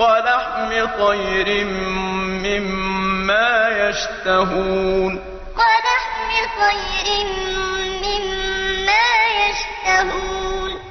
وَلَحْمِ طَيْرٍ مِّمَّا يَشْتَهُونَ. وَلَحْمِ طَيْرٍ